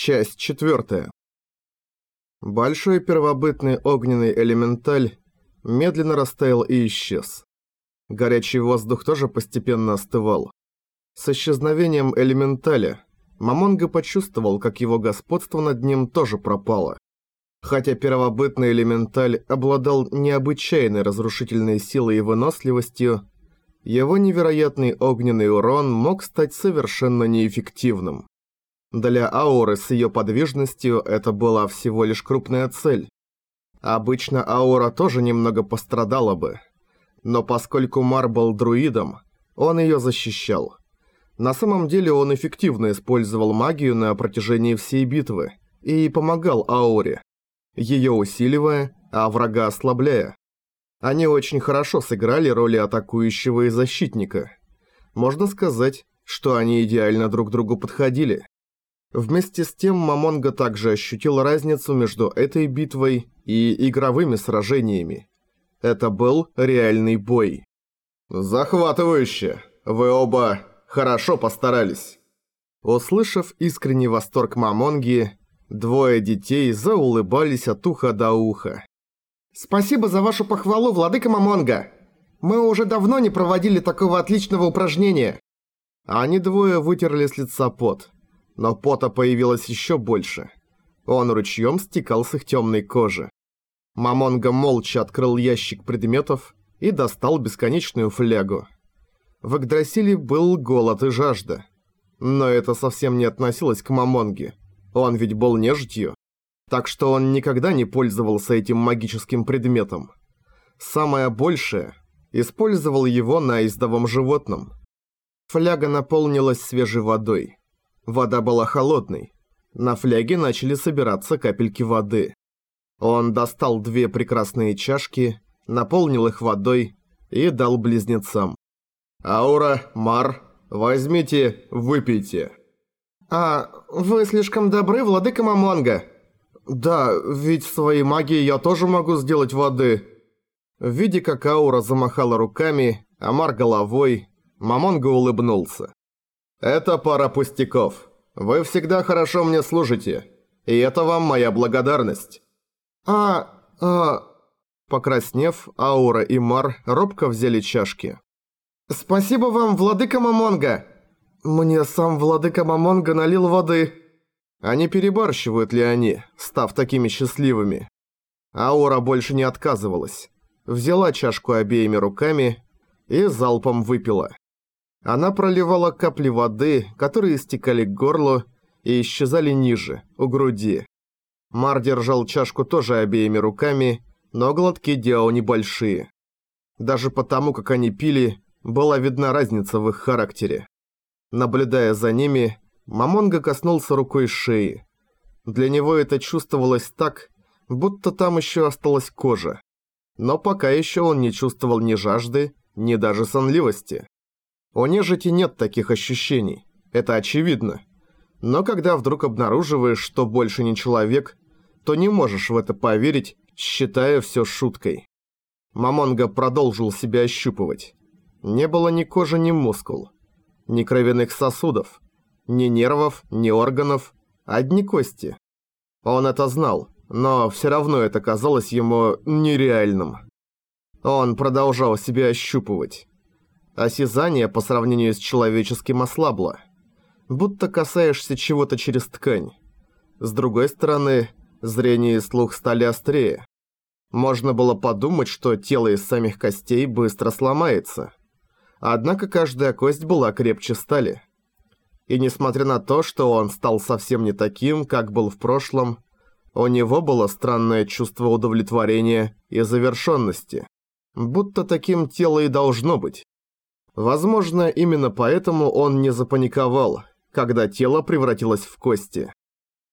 Часть четвертая. Большой первобытный огненный элементаль медленно растаял и исчез. Горячий воздух тоже постепенно остывал. С исчезновением элементаля Мамонга почувствовал, как его господство над ним тоже пропало. Хотя первобытный элементаль обладал необычайной разрушительной силой и выносливостью, его невероятный огненный урон мог стать совершенно неэффективным. Для ауры с ее подвижностью это была всего лишь крупная цель. Обычно аура тоже немного пострадала бы. Но поскольку Мар был друидом, он ее защищал. На самом деле он эффективно использовал магию на протяжении всей битвы и помогал ауре, ее усиливая, а врага ослабляя. Они очень хорошо сыграли роли атакующего и защитника. Можно сказать, что они идеально друг другу подходили. Вместе с тем Мамонга также ощутил разницу между этой битвой и игровыми сражениями. Это был реальный бой. «Захватывающе! Вы оба хорошо постарались!» Услышав искренний восторг Мамонги, двое детей заулыбались от уха до уха. «Спасибо за вашу похвалу, владыка Мамонга! Мы уже давно не проводили такого отличного упражнения!» Они двое вытерли с лица пот но пота появилось еще больше. Он ручьем стекал с их темной кожи. Мамонга молча открыл ящик предметов и достал бесконечную флягу. В Игдрасиле был голод и жажда. Но это совсем не относилось к Мамонге. Он ведь был нежитью. Так что он никогда не пользовался этим магическим предметом. Самое большее – использовал его на издовом животном. Фляга наполнилась свежей водой. Вода была холодной. На фляге начали собираться капельки воды. Он достал две прекрасные чашки, наполнил их водой и дал близнецам. «Аура, Мар, возьмите, выпейте». «А, вы слишком добры, владыка Мамонга». «Да, ведь своей магией я тоже могу сделать воды». Видя, как Аура замахала руками, а Мар головой, Мамонга улыбнулся. «Это пара пустяков. Вы всегда хорошо мне служите, и это вам моя благодарность». «А... а...» Покраснев, Аура и Мар робко взяли чашки. «Спасибо вам, владыка Мамонга!» «Мне сам владыка Мамонга налил воды». Не перебарщивают ли они, став такими счастливыми? Аура больше не отказывалась. Взяла чашку обеими руками и залпом выпила. Она проливала капли воды, которые стекали к горлу и исчезали ниже, у груди. Мар держал чашку тоже обеими руками, но глотки делал небольшие. Даже потому, как они пили, была видна разница в их характере. Наблюдая за ними, Мамонга коснулся рукой шеи. Для него это чувствовалось так, будто там еще осталась кожа. Но пока еще он не чувствовал ни жажды, ни даже сонливости. У нежити нет таких ощущений, это очевидно. Но когда вдруг обнаруживаешь, что больше не человек, то не можешь в это поверить, считая все шуткой. Мамонга продолжил себя ощупывать. Не было ни кожи, ни мускул, ни кровяных сосудов, ни нервов, ни органов, одни кости. Он это знал, но все равно это казалось ему нереальным. Он продолжал себя ощупывать. Осязание по сравнению с человеческим ослабло. Будто касаешься чего-то через ткань. С другой стороны, зрение и слух стали острее. Можно было подумать, что тело из самих костей быстро сломается. Однако каждая кость была крепче стали. И несмотря на то, что он стал совсем не таким, как был в прошлом, у него было странное чувство удовлетворения и завершенности. Будто таким тело и должно быть. Возможно, именно поэтому он не запаниковал, когда тело превратилось в кости.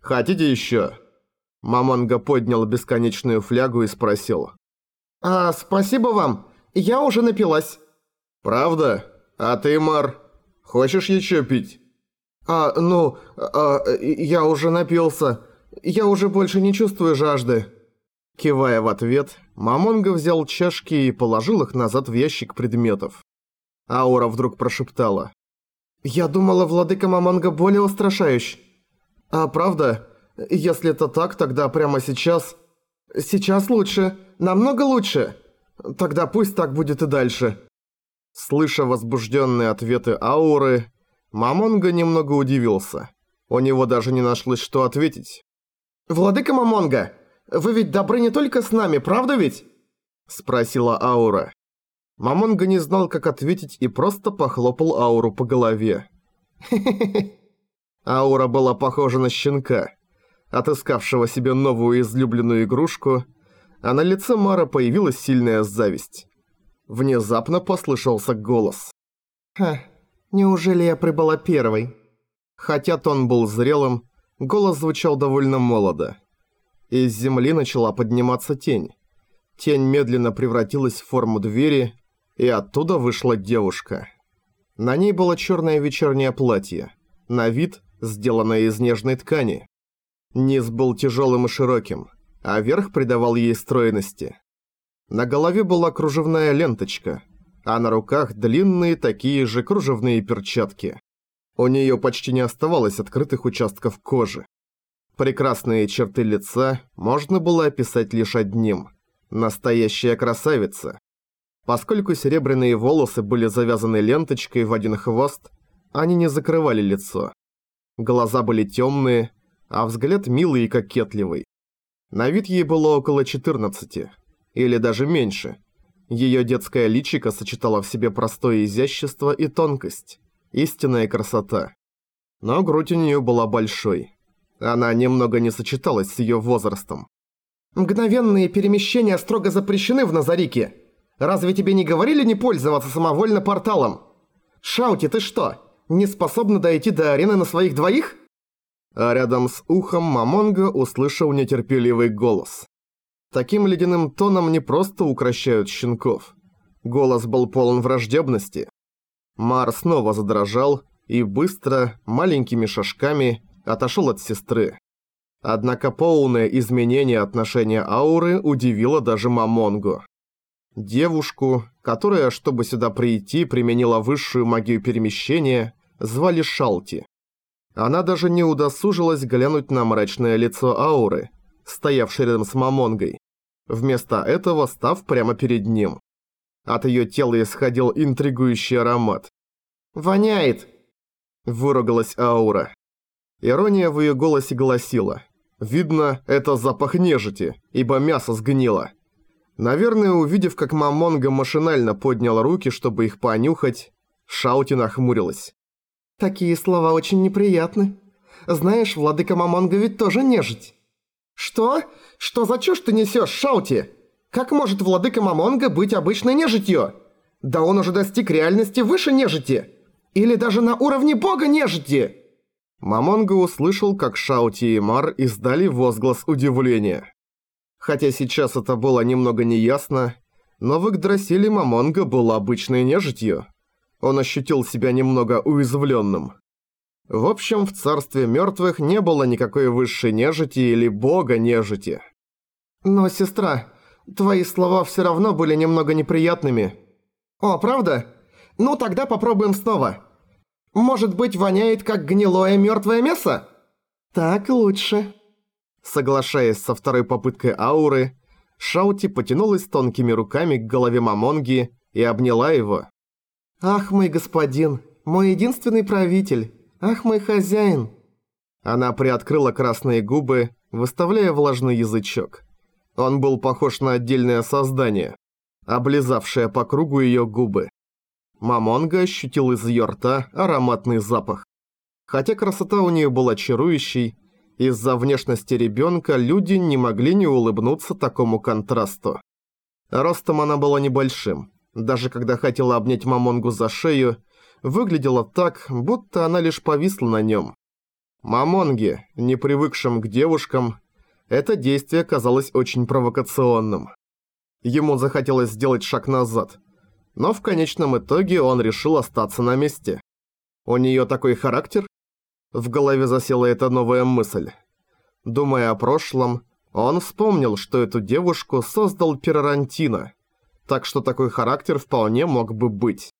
«Хотите еще?» Мамонга поднял бесконечную флягу и спросил. «А, спасибо вам, я уже напилась». «Правда? А ты, Мар, хочешь еще пить?» «А, ну, а, я уже напился. Я уже больше не чувствую жажды». Кивая в ответ, Мамонга взял чашки и положил их назад в ящик предметов. Аура вдруг прошептала. «Я думала, владыка Мамонга более устрашающий». «А правда? Если это так, тогда прямо сейчас...» «Сейчас лучше. Намного лучше. Тогда пусть так будет и дальше». Слыша возбужденные ответы ауры, Мамонга немного удивился. У него даже не нашлось, что ответить. «Владыка Мамонга, вы ведь добры не только с нами, правда ведь?» Спросила аура. Мамонга не знал, как ответить и просто похлопал ауру по голове. Аура была похожа на щенка, отыскавшего себе новую излюбленную игрушку, а на лице Мара появилась сильная зависть. Внезапно послышался голос. «Ха, неужели я прибыла первой?» Хотя тон был зрелым, голос звучал довольно молодо. Из земли начала подниматься тень. Тень медленно превратилась в форму двери, и оттуда вышла девушка. На ней было черное вечернее платье, на вид сделанное из нежной ткани. Низ был тяжелым и широким, а верх придавал ей стройности. На голове была кружевная ленточка, а на руках длинные такие же кружевные перчатки. У нее почти не оставалось открытых участков кожи. Прекрасные черты лица можно было описать лишь одним – настоящая красавица. Поскольку серебряные волосы были завязаны ленточкой в один хвост, они не закрывали лицо. Глаза были темные, а взгляд милый и кокетливый. На вид ей было около 14, или даже меньше. Ее детское личико сочетало в себе простое изящество и тонкость, истинная красота. Но грудь у нее была большой. Она немного не сочеталась с ее возрастом. «Мгновенные перемещения строго запрещены в Назарике. Разве тебе не говорили не пользоваться самовольно порталом? Шаути, ты что, не способна дойти до арены на своих двоих?» А рядом с ухом Мамонга услышал нетерпеливый голос. Таким ледяным тоном не просто укращают щенков. Голос был полон враждебности. Мар снова задрожал и быстро, маленькими шажками, отошел от сестры. Однако полное изменение отношения ауры удивило даже Мамонгу. Девушку, которая, чтобы сюда прийти, применила высшую магию перемещения, звали Шалти. Она даже не удосужилась глянуть на мрачное лицо ауры, стоявший рядом с Мамонгой, вместо этого став прямо перед ним. От её тела исходил интригующий аромат. «Воняет!» – выругалась аура. Ирония в её голосе гласила. «Видно, это запах нежити, ибо мясо сгнило». Наверное, увидев, как Мамонга машинально поднял руки, чтобы их понюхать, Шаути нахмурилась. «Такие слова очень неприятны. Знаешь, владыка Мамонга ведь тоже нежить». «Что? Что за чушь ты несешь, Шаути? Как может владыка Мамонга быть обычной нежитью? Да он уже достиг реальности выше нежити. Или даже на уровне бога нежити!» Мамонга услышал, как Шаути и Мар издали возглас удивления. Хотя сейчас это было немного неясно, но в Игдрасиле Мамонга был обычной нежитью. Он ощутил себя немного уязвленным. В общем, в царстве мертвых не было никакой высшей нежити или бога нежити. «Но, сестра, твои слова все равно были немного неприятными». «О, правда? Ну тогда попробуем снова. Может быть, воняет как гнилое мертвое мясо?» «Так лучше». Соглашаясь со второй попыткой ауры, Шаути потянулась тонкими руками к голове Мамонги и обняла его. «Ах, мой господин, мой единственный правитель». «Ах, мой хозяин!» Она приоткрыла красные губы, выставляя влажный язычок. Он был похож на отдельное создание, облизавшее по кругу ее губы. Мамонга ощутил из ее рта ароматный запах. Хотя красота у нее была чарующей, из-за внешности ребенка люди не могли не улыбнуться такому контрасту. Ростом она была небольшим. Даже когда хотела обнять Мамонгу за шею, выглядела так, будто она лишь повисла на нем. Мамонге, не привыкшим к девушкам, это действие казалось очень провокационным. Ему захотелось сделать шаг назад, но в конечном итоге он решил остаться на месте. У нее такой характер? В голове засела эта новая мысль. Думая о прошлом, он вспомнил, что эту девушку создал Перарантино, так что такой характер вполне мог бы быть.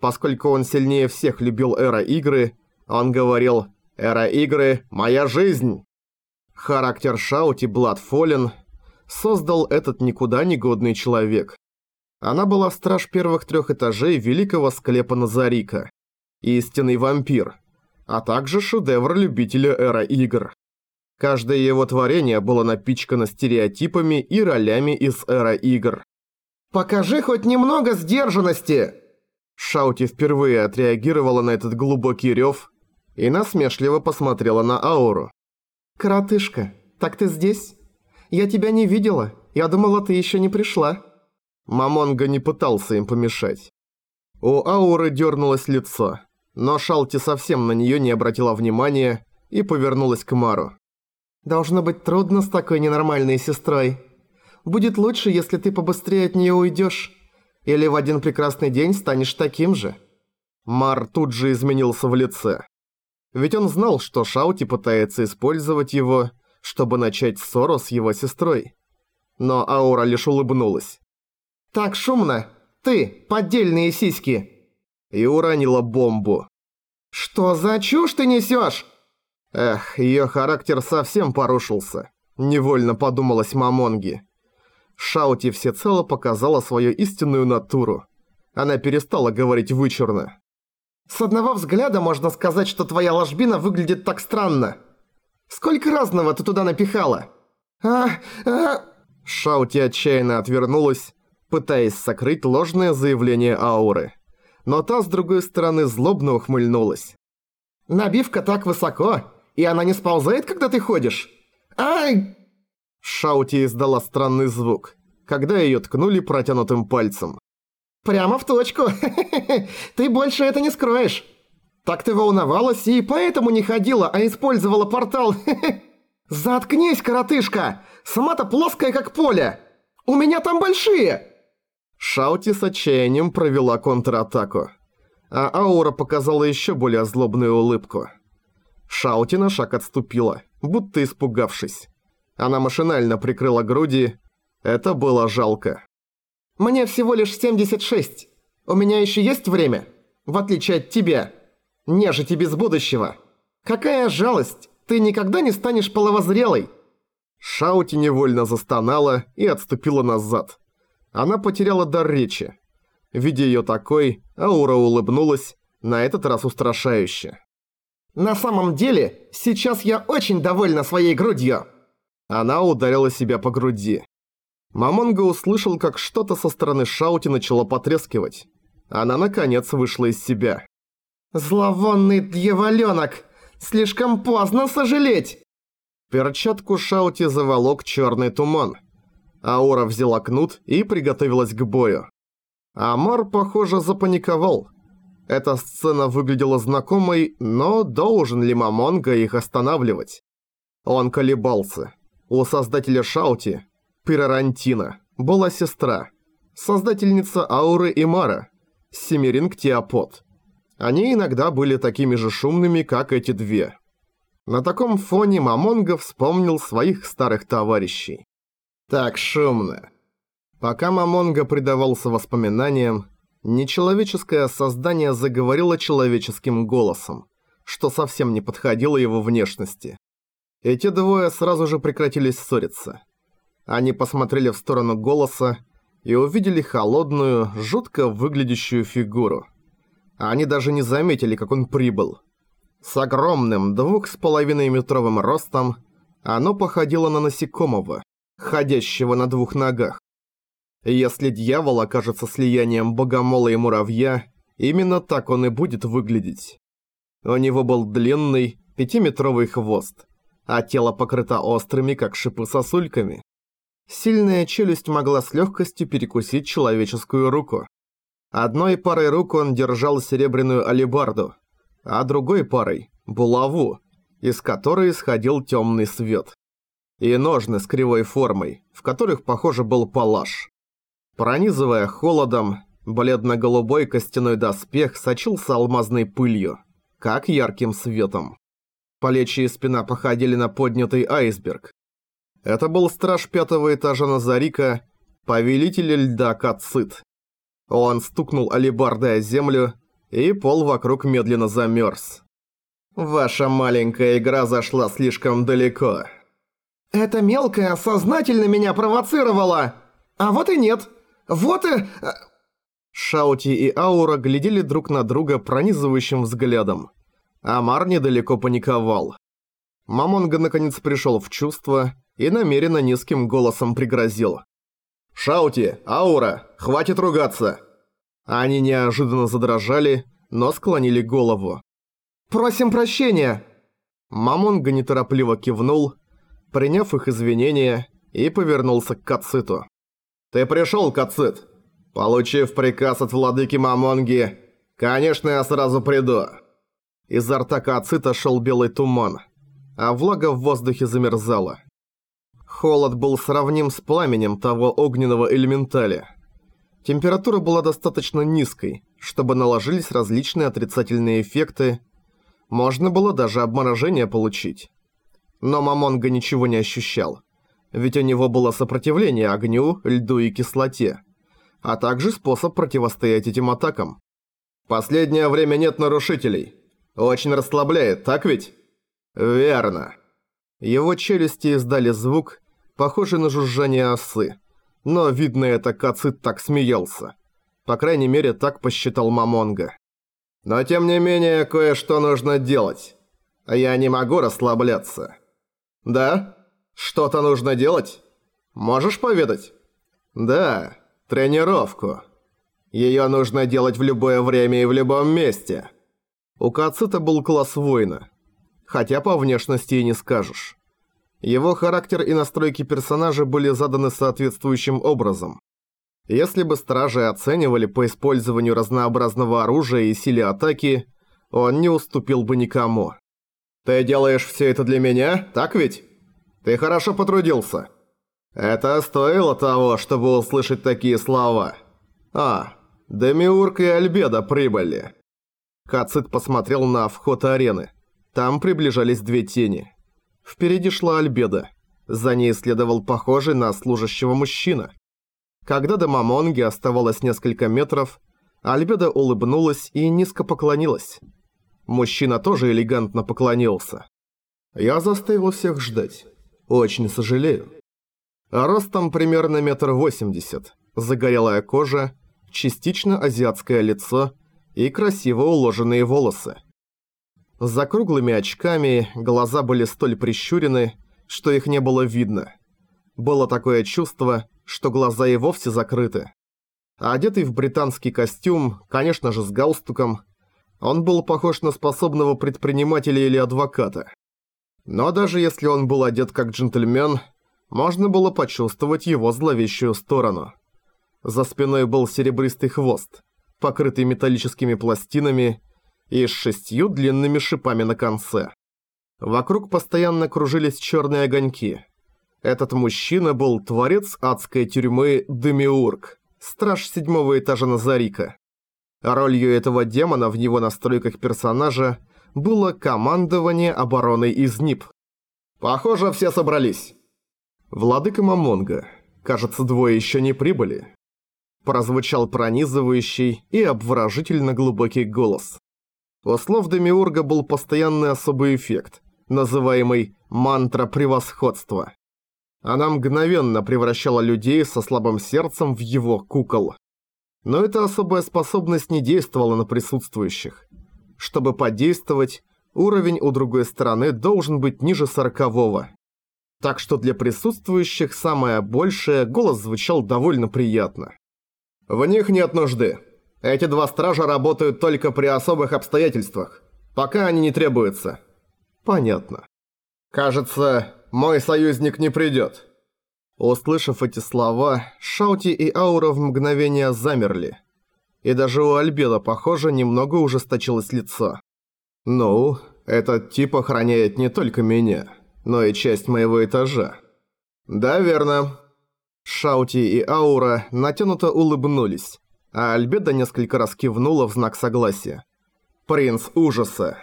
Поскольку он сильнее всех любил эра игры, он говорил Эра игры – моя жизнь. Характер Шаути Бладфолен создал этот никуда не годный человек. Она была страж первых трех этажей великого склепа Назарика, истинный вампир, а также шедевр любителя эра игр. Каждое его творение было напичкано стереотипами и ролями из эра игр. «Покажи хоть немного сдержанности!» Шаути впервые отреагировала на этот глубокий рев и насмешливо посмотрела на ауру. «Коротышка, так ты здесь? Я тебя не видела. Я думала, ты еще не пришла». Мамонга не пытался им помешать. У ауры дернулось лицо, но Шалти совсем на нее не обратила внимания и повернулась к Мару. «Должно быть трудно с такой ненормальной сестрой. Будет лучше, если ты побыстрее от нее уйдешь, или в один прекрасный день станешь таким же». Мар тут же изменился в лице. Ведь он знал, что Шаути пытается использовать его, чтобы начать ссору с его сестрой. Но Аура лишь улыбнулась. «Так шумно! Ты, поддельные сиськи!» И уронила бомбу. «Что за чушь ты несёшь?» Эх, её характер совсем порушился. Невольно подумалась Мамонги. Шаути всецело показала свою истинную натуру. Она перестала говорить вычурно. С одного взгляда можно сказать, что твоя ложбина выглядит так странно. Сколько разного ты туда напихала? А, а... Шаути отчаянно отвернулась, пытаясь сокрыть ложное заявление ауры. Но та, с другой стороны, злобно ухмыльнулась. «Набивка так высоко, и она не сползает, когда ты ходишь? Ай!» Шаути издала странный звук, когда её ткнули протянутым пальцем. Прямо в точку. Ты больше это не скроешь. Так ты волновалась и поэтому не ходила, а использовала портал. Заткнись, коротышка. Сама-то плоская, как поле. У меня там большие. Шаути с отчаянием провела контратаку. А аура показала еще более злобную улыбку. Шаути на шаг отступила, будто испугавшись. Она машинально прикрыла груди. Это было жалко. Мне всего лишь 76. У меня еще есть время, в отличие от тебя. Нежити без будущего. Какая жалость, ты никогда не станешь половозрелой. Шаути невольно застонала и отступила назад. Она потеряла дар речи. Видя ее такой, Аура улыбнулась, на этот раз устрашающе. «На самом деле, сейчас я очень довольна своей грудью!» Она ударила себя по груди. Мамонга услышал, как что-то со стороны Шаути начало потрескивать. Она, наконец, вышла из себя. «Зловонный дьяволёнок! Слишком поздно сожалеть!» Перчатку Шаути заволок черный туман. Аура взяла кнут и приготовилась к бою. Амар, похоже, запаниковал. Эта сцена выглядела знакомой, но должен ли Мамонга их останавливать? Он колебался. У создателя Шаути Пирарантина, была сестра, создательница Ауры и Мара, Семеринг Теопот. Они иногда были такими же шумными, как эти две. На таком фоне Мамонга вспомнил своих старых товарищей. Так шумно. Пока Мамонга предавался воспоминаниям, нечеловеческое создание заговорило человеческим голосом, что совсем не подходило его внешности. Эти двое сразу же прекратили ссориться. Они посмотрели в сторону голоса и увидели холодную, жутко выглядящую фигуру. Они даже не заметили, как он прибыл. С огромным двух с половиной метровым ростом оно походило на насекомого, ходящего на двух ногах. Если дьявол окажется слиянием богомола и муравья, именно так он и будет выглядеть. У него был длинный, пятиметровый хвост, а тело покрыто острыми, как шипы сосульками. Сильная челюсть могла с легкостью перекусить человеческую руку. Одной парой рук он держал серебряную алебарду, а другой парой – булаву, из которой исходил темный свет. И ножны с кривой формой, в которых, похоже, был палаш. Пронизывая холодом, бледно-голубой костяной доспех сочился алмазной пылью, как ярким светом. Плечи и спина походили на поднятый айсберг, это был страж пятого этажа Назарика, повелитель льда Кацит. Он стукнул алебардой о землю, и пол вокруг медленно замерз. Ваша маленькая игра зашла слишком далеко. Эта мелкая сознательно меня провоцировала. А вот и нет. Вот и... Э, Шаути и Аура глядели друг на друга пронизывающим взглядом. Амар недалеко паниковал. Мамонга наконец пришел в чувство и намеренно низким голосом пригрозил. «Шаути, Аура, хватит ругаться!» Они неожиданно задрожали, но склонили голову. «Просим прощения!» Мамонга неторопливо кивнул, приняв их извинения, и повернулся к Кациту. «Ты пришёл, Кацит? Получив приказ от владыки Мамонги, конечно, я сразу приду». Изо рта Кацита шел белый туман, а влага в воздухе замерзала. Холод был сравним с пламенем того огненного элементаля. Температура была достаточно низкой, чтобы наложились различные отрицательные эффекты, можно было даже обморожение получить. Но Мамонга ничего не ощущал, ведь у него было сопротивление огню, льду и кислоте, а также способ противостоять этим атакам. Последнее время нет нарушителей. Очень расслабляет, так ведь? Верно. Его челюсти издали звук, похожий на жужжание осы. Но, видно, это Кацит так смеялся. По крайней мере, так посчитал Мамонга. Но тем не менее, кое-что нужно делать. Я не могу расслабляться. Да? Что-то нужно делать? Можешь поведать? Да, тренировку. Её нужно делать в любое время и в любом месте. У Кацита был класс воина. Хотя по внешности и не скажешь. Его характер и настройки персонажа были заданы соответствующим образом. Если бы стражи оценивали по использованию разнообразного оружия и силе атаки, он не уступил бы никому. «Ты делаешь все это для меня, так ведь? Ты хорошо потрудился. Это стоило того, чтобы услышать такие слова. А, Демиург и Альбеда прибыли». Кацит посмотрел на вход арены. Там приближались две тени. Впереди шла Альбеда. За ней следовал похожий на служащего мужчина. Когда до Мамонги оставалось несколько метров, Альбеда улыбнулась и низко поклонилась. Мужчина тоже элегантно поклонился. Я заставил всех ждать. Очень сожалею. Ростом примерно метр восемьдесят, загорелая кожа, частично азиатское лицо и красиво уложенные волосы. За круглыми очками глаза были столь прищурены, что их не было видно. Было такое чувство, что глаза и вовсе закрыты. А одетый в британский костюм, конечно же с галстуком, он был похож на способного предпринимателя или адвоката. Но даже если он был одет как джентльмен, можно было почувствовать его зловещую сторону. За спиной был серебристый хвост, покрытый металлическими пластинами и с шестью длинными шипами на конце. Вокруг постоянно кружились черные огоньки – этот мужчина был творец адской тюрьмы Демиург, страж седьмого этажа Назарика. Ролью этого демона в его настройках персонажа было командование обороной из НИП. «Похоже, все собрались». Владыка Мамонга. Кажется, двое еще не прибыли. Прозвучал пронизывающий и обворожительно глубокий голос. У слов Демиурга был постоянный особый эффект, называемый «мантра превосходства». Она мгновенно превращала людей со слабым сердцем в его кукол. Но эта особая способность не действовала на присутствующих. Чтобы подействовать, уровень у другой стороны должен быть ниже сорокового. Так что для присутствующих самое большее голос звучал довольно приятно. «В них нет нужды. Эти два стража работают только при особых обстоятельствах, пока они не требуются». «Понятно. Кажется, мой союзник не придет». Услышав эти слова, Шаути и Аура в мгновение замерли. И даже у Альбеда, похоже, немного ужесточилось лицо. «Ну, этот тип охраняет не только меня, но и часть моего этажа». «Да, верно». Шаути и Аура натянуто улыбнулись, а Альбеда несколько раз кивнула в знак согласия. «Принц ужаса».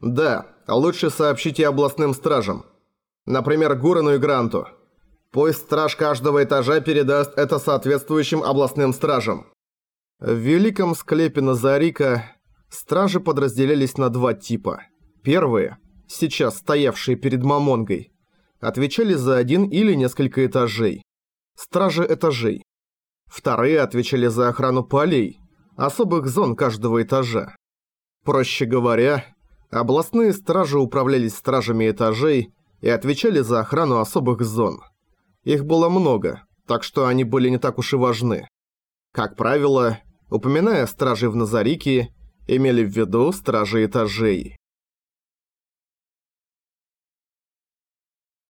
«Да, лучше сообщите областным стражам. Например, Гурану и Гранту. Пусть страж каждого этажа передаст это соответствующим областным стражам. В великом склепе Назарика стражи подразделялись на два типа. Первые, сейчас стоявшие перед Мамонгой, отвечали за один или несколько этажей. Стражи этажей. Вторые отвечали за охрану полей, особых зон каждого этажа. Проще говоря, областные стражи управлялись стражами этажей и отвечали за охрану особых зон. Их было много, так что они были не так уж и важны. Как правило, упоминая стражей в Назарике, имели в виду стражи этажей.